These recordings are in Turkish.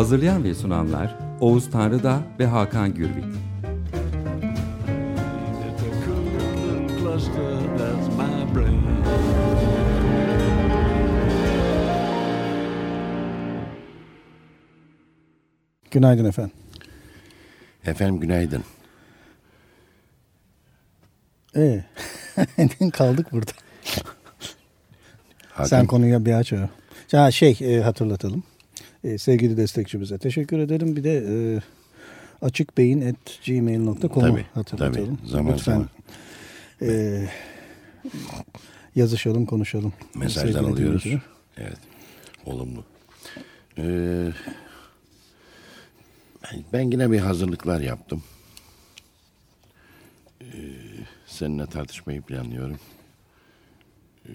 Hazırlayan ve sunanlar Oğuz Tanrıda ve Hakan Gürbüz. Günaydın efendim. Efendim günaydın. Ee, kaldık burada. Hakan, Sen konuya bir aç. ya. Ha, şey e, hatırlatalım. E, sevgili destekçimize teşekkür ederim. Bir de e, açıkbeyin.gmail.com'u hatırlatalım. tabii. Zaman Lütfen zaman. e, yazışalım, konuşalım. Sevgili alıyoruz. dinleyiciler. Evet. Olumlu. Ee, ben- ben yine bir hazırlıklar yaptım. Ee, seninle tartışmayı planlıyorum. Ee,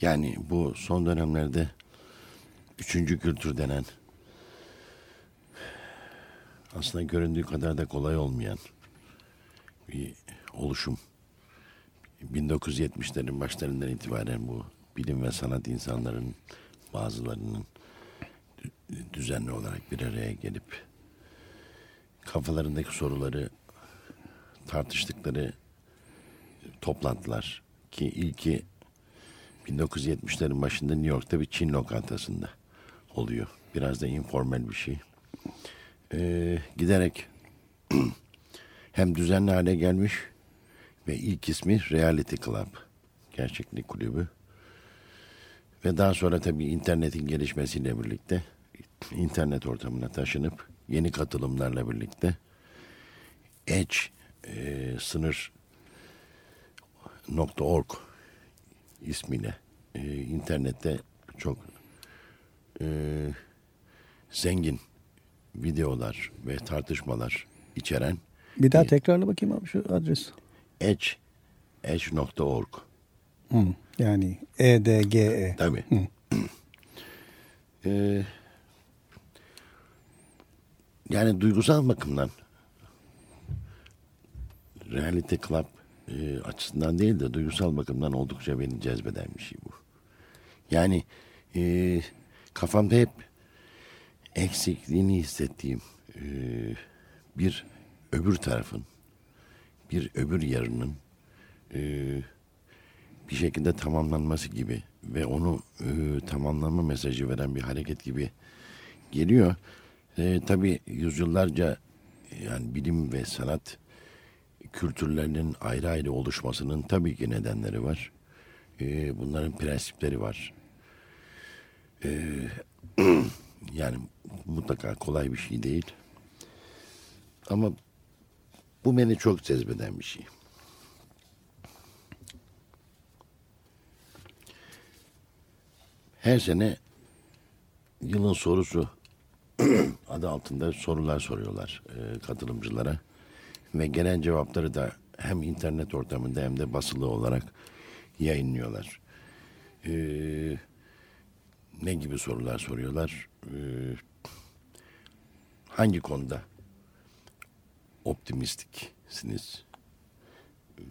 yani bu son dönemlerde üçüncü kültür denen aslında göründüğü kadar da kolay olmayan bir oluşum. 1970'lerin başlarından itibaren bu bilim ve sanat insanların bazılarının dü- düzenli olarak bir araya gelip kafalarındaki soruları tartıştıkları toplantılar ki ilki 1970'lerin başında New York'ta bir Çin lokantasında oluyor. Biraz da informal bir şey. Ee, giderek hem düzenli hale gelmiş ve ilk ismi Reality Club. Gerçeklik kulübü. Ve daha sonra tabii internetin gelişmesiyle birlikte internet ortamına taşınıp yeni katılımlarla birlikte Edge e, sınır .org ismiyle e, internette çok e, zengin videolar ve tartışmalar içeren Bir daha tekrarla bakayım abi şu adres. Edge Edge.org Hı, yani E E-D-G-E. Tabii. Ee, yani duygusal bakımdan Reality Club e, açısından değil de duygusal bakımdan oldukça beni cezbeden bir şey bu. Yani e, kafamda hep eksikliğini hissettiğim e, bir öbür tarafın, bir öbür yarının e, bir şekilde tamamlanması gibi ve onu e, tamamlama mesajı veren bir hareket gibi geliyor. E, tabii yüzyıllarca yani bilim ve sanat kültürlerinin ayrı ayrı oluşmasının tabii ki nedenleri var. E, bunların prensipleri var. E, yani mutlaka kolay bir şey değil. Ama bu beni çok cezbeden bir şey. Her sene yılın sorusu adı altında sorular soruyorlar e, katılımcılara ve gelen cevapları da hem internet ortamında hem de basılı olarak yayınlıyorlar. E, ne gibi sorular soruyorlar? E, hangi konuda optimistiksiniz? E,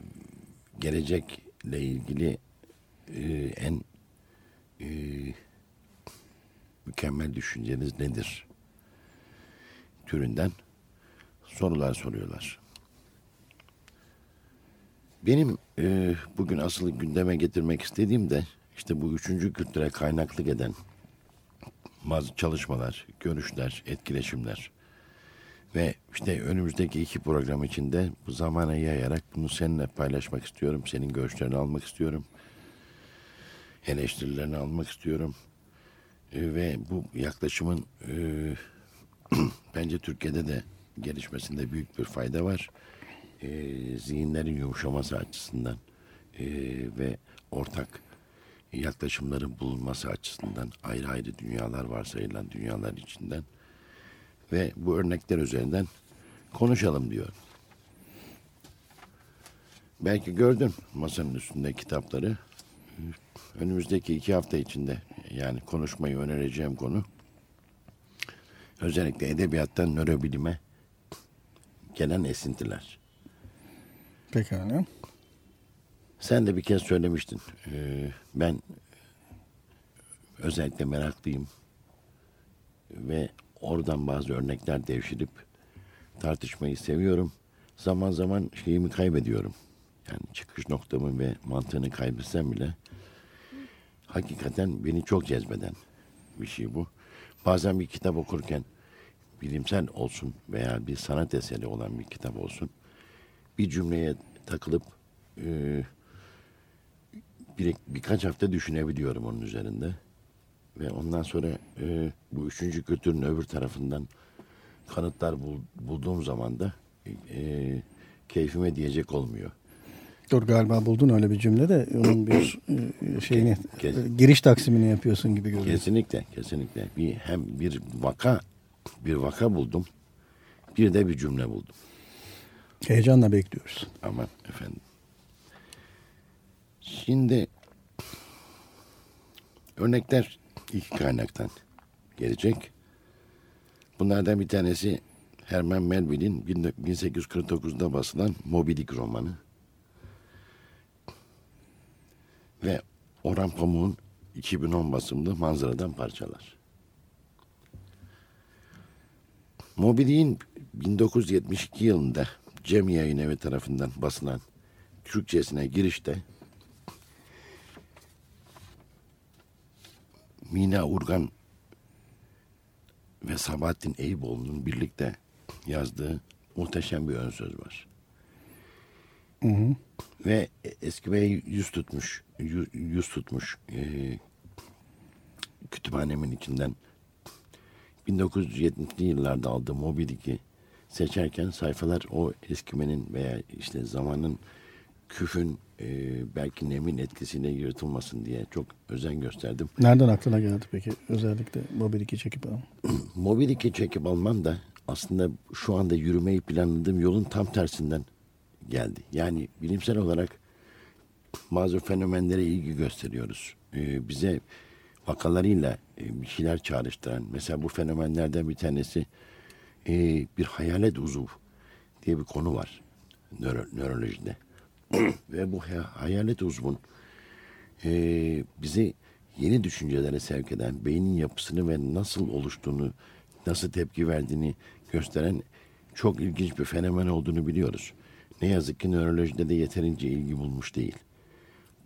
Gelecekle ilgili e, en e, mükemmel düşünceniz nedir? Türünden sorular soruyorlar. Benim e, bugün asıl gündeme getirmek istediğim de işte bu üçüncü kültüre kaynaklık eden bazı çalışmalar, görüşler, etkileşimler ve işte önümüzdeki iki program içinde bu zamana yayarak bunu seninle paylaşmak istiyorum. Senin görüşlerini almak istiyorum eleştirilerini almak istiyorum. E, ve bu yaklaşımın e, bence Türkiye'de de gelişmesinde büyük bir fayda var. E, zihinlerin yumuşaması açısından e, ve ortak yaklaşımların bulunması açısından ayrı ayrı dünyalar varsayılan dünyalar içinden ve bu örnekler üzerinden konuşalım diyor. Belki gördün masanın üstünde kitapları. Önümüzdeki iki hafta içinde yani konuşmayı önereceğim konu özellikle edebiyattan nörobilime gelen esintiler. Pekala. Sen de bir kez söylemiştin. Ee, ben özellikle meraklıyım ve oradan bazı örnekler devşirip tartışmayı seviyorum. Zaman zaman şeyimi kaybediyorum. Yani çıkış noktamı ve mantığını kaybetsem bile hakikaten beni çok cezbeden bir şey bu. Bazen bir kitap okurken bilimsel olsun veya bir sanat eseri olan bir kitap olsun bir cümleye takılıp e, bir, birkaç hafta düşünebiliyorum onun üzerinde. Ve ondan sonra e, bu üçüncü kültürün öbür tarafından kanıtlar bul, bulduğum zaman da e, keyfime diyecek olmuyor. Dur galiba buldun öyle bir cümle de onun bir e, şeyini Kes- e, giriş taksimini yapıyorsun gibi görünüyor. Kesinlikle, kesinlikle. Bir hem bir vaka bir vaka buldum. Bir de bir cümle buldum. Heyecanla bekliyoruz. Aman efendim. Şimdi örnekler iki kaynaktan gelecek. Bunlardan bir tanesi Herman Melville'in 1849'da basılan Moby Dick romanı. Ve Orhan Pamuk'un 2010 basımlı Manzaradan Parçalar. Moby Dick'in 1972 yılında Cem Yayın Evi tarafından basılan Türkçesine girişte Mina Urgan ve Sabahattin Eyüboğlu'nun birlikte yazdığı muhteşem bir ön söz var. Ve eski bey yüz tutmuş, yüz, tutmuş e, kütüphanemin içinden 1970'li yıllarda aldığım Moby Dick'i seçerken sayfalar o eskimenin veya işte zamanın küfün e, belki nemin etkisiyle yırtılmasın diye çok özen gösterdim. Nereden aklına geldi peki özellikle Dick'i çekip al. Moby Dick'i çekip almam da aslında şu anda yürümeyi planladığım yolun tam tersinden geldi. Yani bilimsel olarak bazı fenomenlere ilgi gösteriyoruz. Ee, bize vakalarıyla e, bir şeyler çağrıştıran. Mesela bu fenomenlerden bir tanesi e, bir hayalet uzuv diye bir konu var nöro, nörolojide. Ve bu ha- hayalet uzvun e, bizi yeni düşüncelere sevk eden, beynin yapısını ve nasıl oluştuğunu, nasıl tepki verdiğini gösteren çok ilginç bir fenomen olduğunu biliyoruz. Ne yazık ki nörolojide de yeterince ilgi bulmuş değil.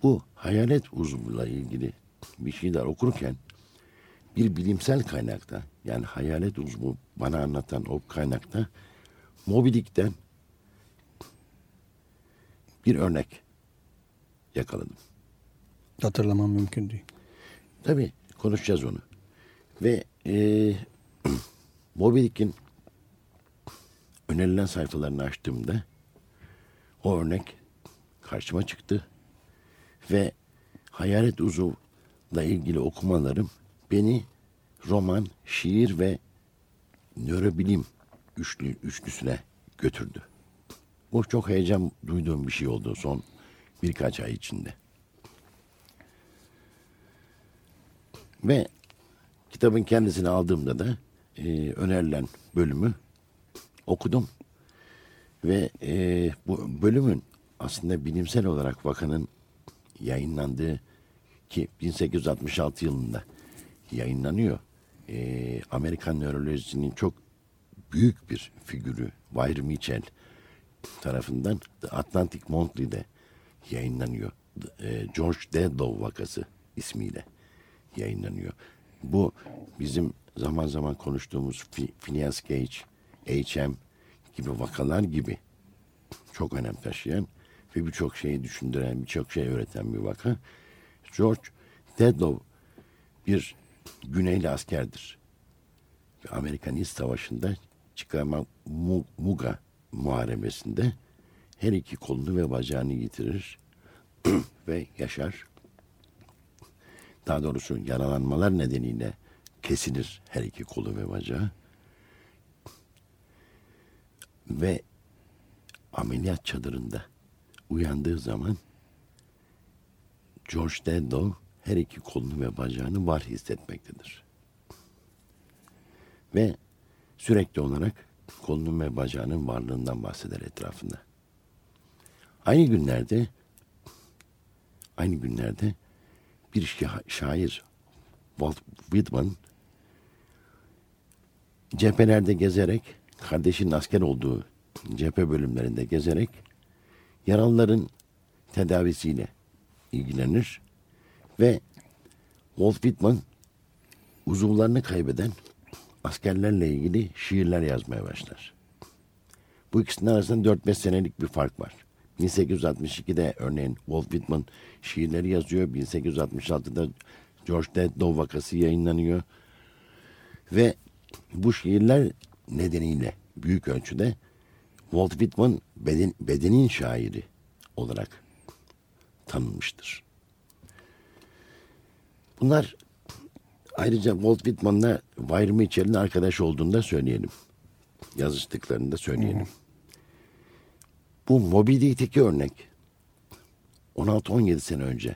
Bu hayalet uzvuyla ilgili bir şeyler okurken bir bilimsel kaynakta yani hayalet uzvu bana anlatan o kaynakta Moby Dick'ten bir örnek yakaladım. Hatırlamam mümkün değil. Tabii konuşacağız onu. Ve e, Moby Dick'in önerilen sayfalarını açtığımda o örnek karşıma çıktı. Ve Hayalet Uzuv'la ilgili okumalarım beni roman, şiir ve nörobilim üçlü, üçlüsüne götürdü. Bu çok heyecan duyduğum bir şey oldu son birkaç ay içinde. Ve kitabın kendisini aldığımda da e, önerilen bölümü okudum. Ve e, bu bölümün aslında bilimsel olarak vakanın yayınlandığı ki 1866 yılında yayınlanıyor. E, Amerikan nörolojisinin çok büyük bir figürü Weir Mitchell tarafından The Atlantic Monthly'de yayınlanıyor. E, George Dedlow vakası ismiyle yayınlanıyor. Bu bizim zaman zaman konuştuğumuz Phineas Gage, H.M. gibi vakalar gibi çok önem taşıyan ve birçok şeyi düşündüren, birçok şey öğreten bir vaka. George Dedlow bir Güneyli askerdir. Amerikan İç Savaşı'nda Mu- Muga muharebesinde her iki kolunu ve bacağını yitirir ve yaşar. daha doğrusu yaralanmalar nedeniyle kesilir her iki kolu ve bacağı. Ve ameliyat çadırında uyandığı zaman George Dendo her iki kolunu ve bacağını var hissetmektedir. Ve sürekli olarak kolunun ve bacağının varlığından bahseder etrafında. Aynı günlerde aynı günlerde bir şa- şair Walt Whitman cephelerde gezerek kardeşinin asker olduğu cephe bölümlerinde gezerek yaralıların tedavisiyle ilgilenir ve Walt Whitman uzuvlarını kaybeden askerlerle ilgili şiirler yazmaya başlar. Bu ikisinin arasında 4-5 senelik bir fark var. 1862'de örneğin Walt Whitman şiirleri yazıyor. 1866'da George Deadlow vakası yayınlanıyor. Ve bu şiirler nedeniyle büyük ölçüde Walt Whitman beden, bedenin şairi olarak tanınmıştır. Bunlar ayrıca Walt Whitman'la Weir Mitchell'in arkadaş olduğunu da söyleyelim. Yazıştıklarını da söyleyelim. Bu Moby Dick'teki örnek 16-17 sene önce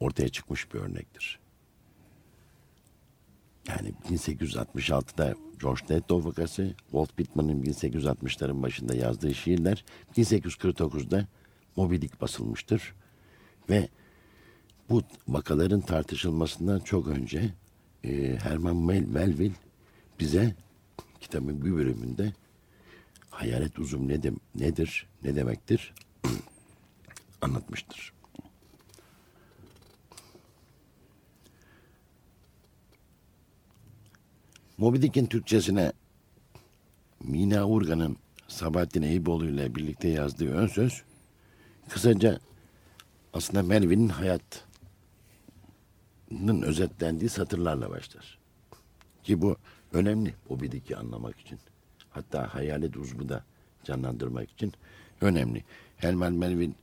ortaya çıkmış bir örnektir. Yani 1866'da George Deadlow vakası, Walt Whitman'ın 1860'ların başında yazdığı şiirler 1849'da Moby Dick basılmıştır. Ve bu vakaların tartışılmasından çok önce e, Herman Mel Melville bize kitabın bir bölümünde hayalet uzun ne de, nedir, ne demektir anlatmıştır. Moby Dick'in Türkçesine Mina Urgan'ın Sabahattin Eyüboğlu ile birlikte yazdığı ön söz kısaca aslında Melvin'in hayatının özetlendiği satırlarla başlar. Ki bu önemli Moby Dick'i anlamak için. Hatta hayalet uzvu da canlandırmak için önemli. Herman Melvin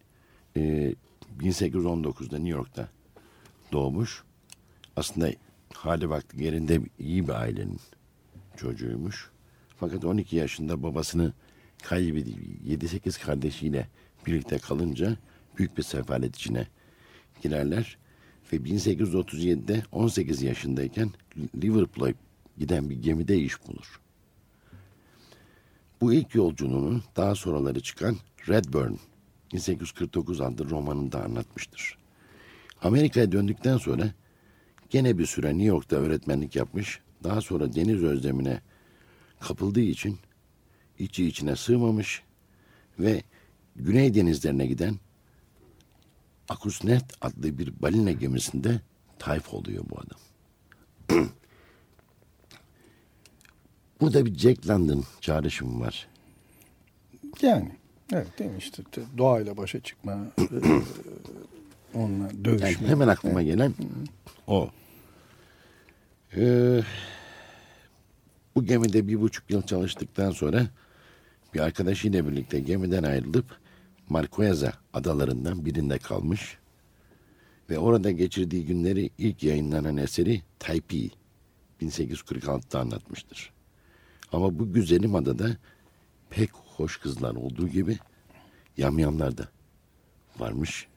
e, 1819'da New York'ta doğmuş. Aslında hali vakti yerinde iyi bir ailenin çocuğuymuş. Fakat 12 yaşında babasını kaybedip 7-8 kardeşiyle birlikte kalınca büyük bir sefalet içine girerler. Ve 1837'de 18 yaşındayken Liverpool'a giden bir gemide iş bulur. Bu ilk yolculuğunu daha sonraları çıkan Redburn 1849 adlı romanında anlatmıştır. Amerika'ya döndükten sonra gene bir süre New York'ta öğretmenlik yapmış. Daha sonra deniz özlemine kapıldığı için içi içine sığmamış ve Güney denizlerine giden Akusnet adlı bir balina gemisinde tayf oluyor bu adam. Burada bir Jack London çağrışımı var. Yani evet değil mi işte te- doğayla başa çıkma, e, onunla Yani dövüşme. hemen aklıma gelen o. Ee, bu gemide bir buçuk yıl çalıştıktan sonra bir arkadaşıyla birlikte gemiden ayrılıp Marquesa adalarından birinde kalmış ve orada geçirdiği günleri ilk yayınlanan eseri Taipi 1846'da anlatmıştır. Ama bu güzelim adada pek hoş kızlar olduğu gibi yamyamlar da varmış.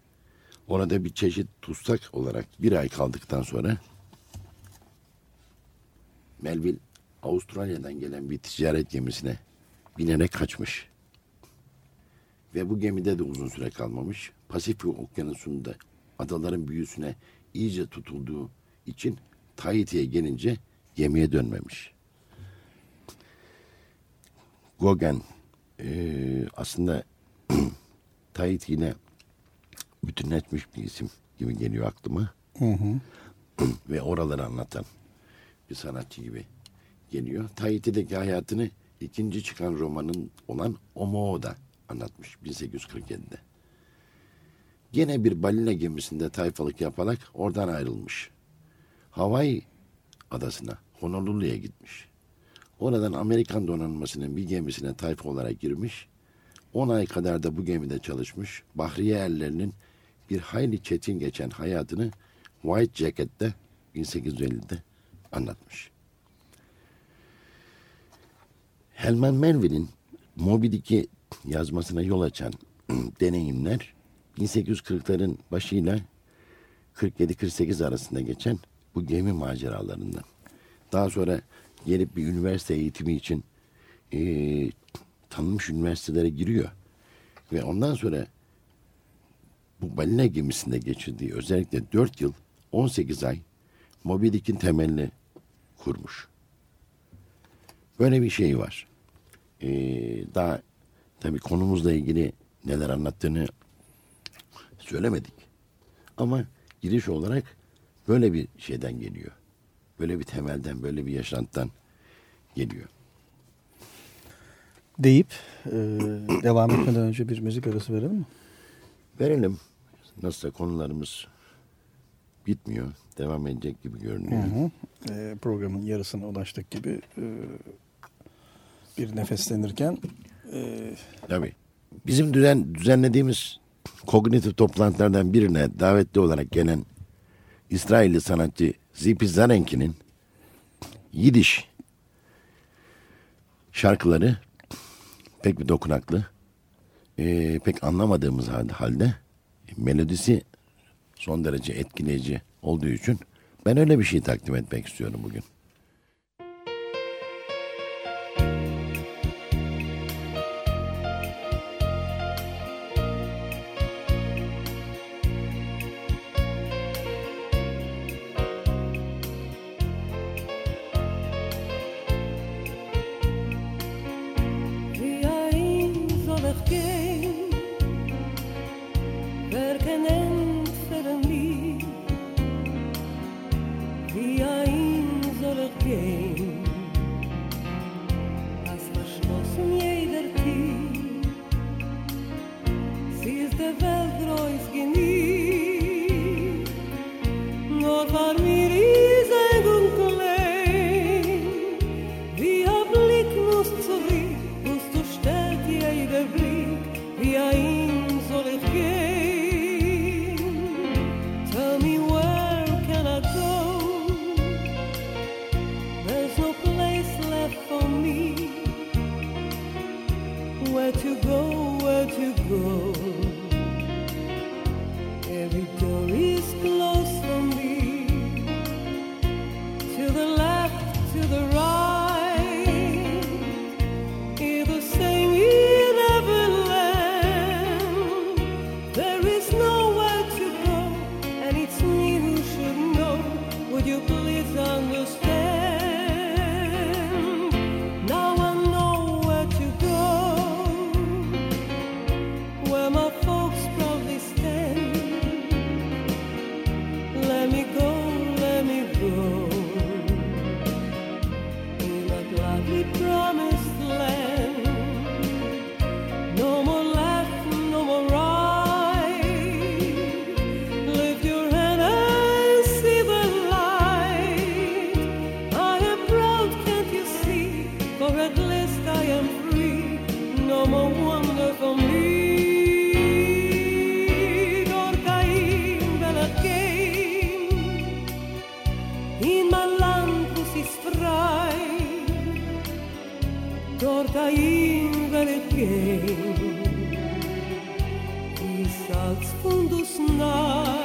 Orada bir çeşit tutsak olarak bir ay kaldıktan sonra Melville Avustralya'dan gelen bir ticaret gemisine binerek kaçmış. Ve bu gemide de uzun süre kalmamış. Pasifik okyanusunda adaların büyüsüne iyice tutulduğu için Tahiti'ye gelince gemiye dönmemiş. Gauguin eee, aslında Tahiti ile bütünleşmiş bir isim gibi geliyor aklıma. Ve oraları anlatan bir sanatçı gibi geliyor. Tahiti'deki hayatını ikinci çıkan romanın olan Omo'da anlatmış 1847'de. Gene bir balina gemisinde tayfalık yaparak oradan ayrılmış. Hawaii adasına, Honolulu'ya gitmiş. Oradan Amerikan donanmasının bir gemisine tayfa olarak girmiş. 10 ay kadar da bu gemide çalışmış. Bahriye erlerinin bir hayli çetin geçen hayatını White Jacket'te 1850'de anlatmış. Herman Melville'in Moby Dick'i yazmasına yol açan deneyimler 1840'ların başıyla 47-48 arasında geçen bu gemi maceralarından. Daha sonra gelip bir üniversite eğitimi için eee, tanınmış üniversitelere giriyor. Ve ondan sonra bu balina gemisinde geçirdiği özellikle 4 yıl 18 ay Moby Dick'in temelini kurmuş. Böyle bir şey var. Ee, daha tabii konumuzla ilgili neler anlattığını söylemedik. Ama giriş olarak böyle bir şeyden geliyor. Böyle bir temelden, böyle bir yaşantıdan geliyor. Deyip e, devam etmeden önce bir müzik arası verelim mi? Verelim. Nasılsa konularımız bitmiyor. Devam edecek gibi görünüyor. Hı hı. E, programın yarısına ulaştık gibi e, bir nefeslenirken e, Tabii. Bizim düzen, düzenlediğimiz kognitif toplantılardan birine davetli olarak gelen İsrailli sanatçı Zipi Zarenki'nin Yidiş şarkıları pek bir dokunaklı. Ee, pek anlamadığımız halde melodisi son derece etkileyici olduğu için ben öyle bir şey takdim etmek istiyorum bugün. everything was. torta inverquei e salts fundos na?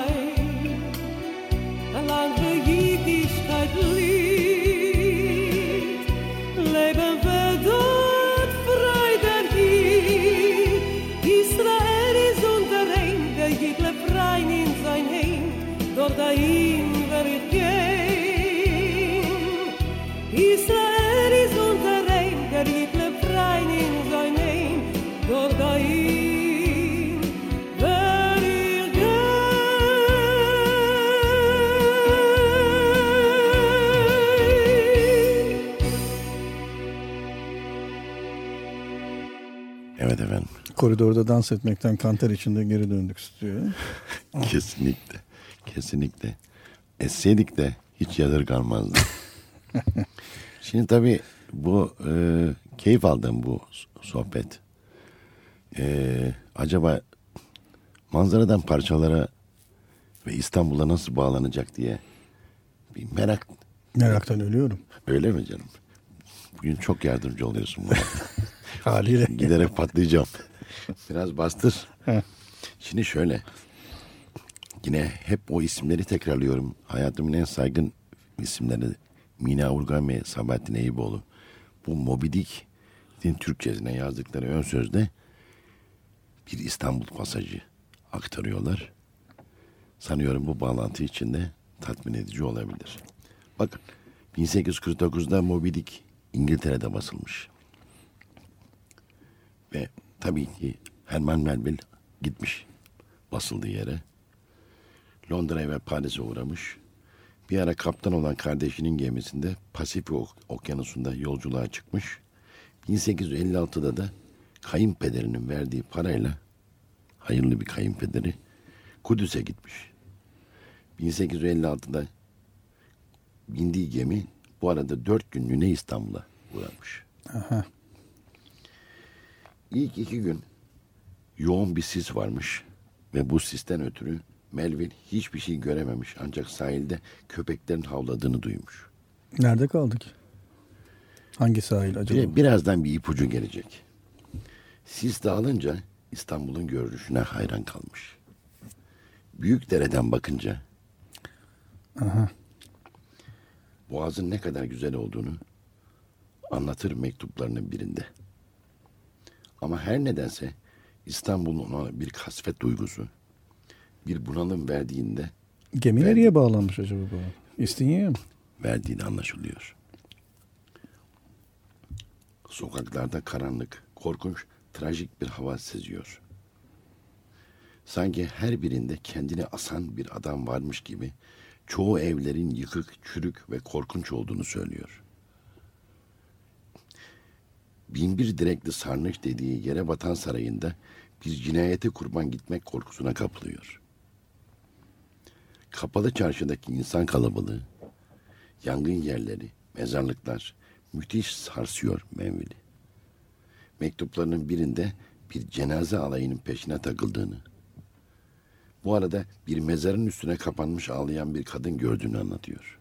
Evet efendim. koridorda dans etmekten kanter içinde geri döndük stüdyoya. Kesinlikle. Kesinlikle. Etseydik de hiç yadırganmazdı. Şimdi tabii bu e, keyif aldığım bu sohbet. E, acaba manzaradan parçalara ve İstanbul'a nasıl bağlanacak diye bir merak. Meraktan ölüyorum. Öyle mi canım? Bugün çok yardımcı oluyorsun bana. Haliyle. Giderek patlayacağım. Biraz bastır. Şimdi şöyle. Yine hep o isimleri tekrarlıyorum. Hayatımın en saygın isimleri Mina Urgan ve Sabahattin Eyüboğlu. Bu Moby Dick'in Türkçesine yazdıkları ön sözde bir İstanbul pasajı aktarıyorlar. Sanıyorum bu bağlantı içinde tatmin edici olabilir. Bakın 1849'da Moby Dick İngiltere'de basılmış. Ve tabii ki Herman Melville gitmiş basıldığı yere. Londra'ya ve Paris'e uğramış. Bir ara kaptan olan kardeşinin gemisinde Pasifik Ok- Okyanusu'nda yolculuğa çıkmış. 1856'da da kayınpederinin verdiği parayla hayırlı bir kayınpederi Kudüs'e gitmiş. 1856'da bindiği gemi bu arada dört günlüğüne İstanbul'a uğramış. Aha. İlk iki gün yoğun bir sis varmış ve bu sisten ötürü Melville hiçbir şey görememiş ancak sahilde köpeklerin havladığını duymuş. Nerede kaldık? Hangi sahil acaba? Bir- birazdan bir ipucu gelecek. Sis dağılınca İstanbul'un görünüşüne hayran kalmış. Büyük dereden bakınca Aha. Boğaz'ın ne kadar güzel olduğunu anlatır mektuplarının birinde. Ama her nedense İstanbul'un ona bir kasvet duygusu, bir bunalım verdiğinde Gemi Verdi. nereye bağlanmış acaba bu? İstinye'ye mi? verdiğini anlaşılıyor. Sokaklarda karanlık, korkunç, trajik bir hava seziyor. Sanki her birinde kendini asan bir adam varmış gibi çoğu evlerin yıkık, çürük ve korkunç olduğunu söylüyor. Binbir direkli sarnıç dediği yere batan sarayında bir cinayete kurban gitmek korkusuna kapılıyor. Kapalı çarşıdaki insan kalabalığı, yangın yerleri, mezarlıklar müthiş sarsıyor Menvil'i. Mektuplarının birinde bir cenaze alayının peşine takıldığını, bu arada bir mezarın üstüne kapanmış ağlayan bir kadın gördüğünü anlatıyor.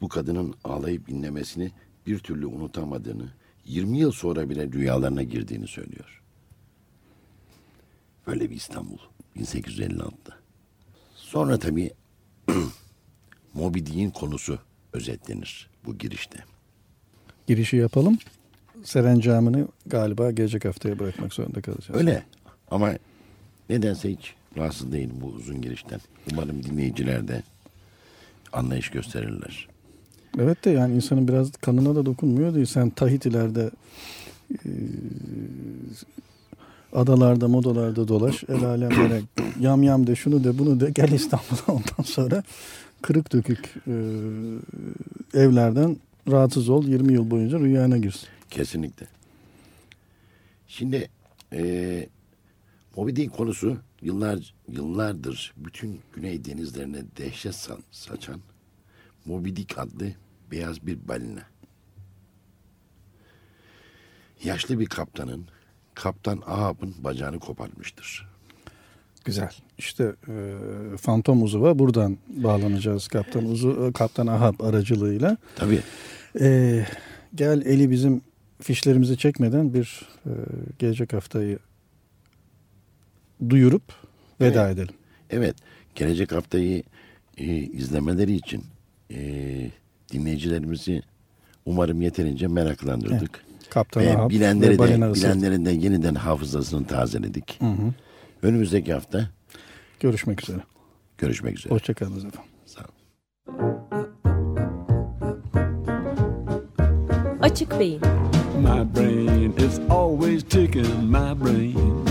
Bu kadının ağlayıp inlemesini bir türlü unutamadığını, 20 yıl sonra bile rüyalarına girdiğini söylüyor. Böyle bir İstanbul 1856'da. Sonra tabii Moby Dick'in konusu özetlenir bu girişte. Girişi yapalım. Serencamını galiba gelecek haftaya bırakmak zorunda kalacağız. Öyle ama nedense hiç rahatsız değilim bu uzun girişten. Umarım dinleyiciler de anlayış gösterirler. Evet de yani insanın biraz kanına da dokunmuyor değil. Sen Tahiti'lerde e, adalarda modalarda dolaş. El alemlere yam yam de şunu de bunu de gel İstanbul'a ondan sonra kırık dökük e, evlerden rahatsız ol 20 yıl boyunca rüyana girsin. Kesinlikle. Şimdi eee Moby Dick konusu yıllar yıllardır bütün Güney denizlerine dehşet sa- saçan Moby Dick adlı beyaz bir balina. Yaşlı bir kaptanın Kaptan Ahab'ın bacağını koparmıştır. Güzel. İşte e, Fantom Uzuva buradan bağlanacağız Kaptan Uzu e, Kaptan Ahab aracılığıyla. Tabii E, gel Eli bizim fişlerimizi çekmeden bir e, gelecek haftayı duyurup veda edelim. Evet, gelecek haftayı e, izlemeleri için e, dinleyicilerimizi umarım yeterince meraklandırdık. Kaptan Ve Ahab bilenleri ve de, bilenlerin de yeniden hafızasını tazeledik. Hı hı. Önümüzdeki hafta Görüşmek üzere. görüşmek üzere. Hoşçakalınız efendim. Sağ olun. Açık Beyin My brain is always ticking, my brain.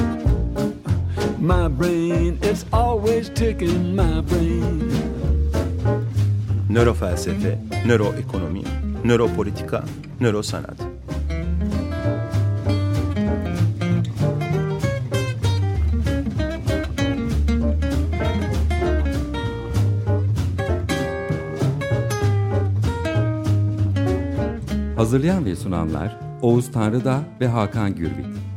My brain is always ticking, my brain. Nörofelsefe, nöroekonomi, nöropolitika, nörosanat. Hazırlayan ve sunanlar Oğuz Tanrıda ve Hakan Gürbüz.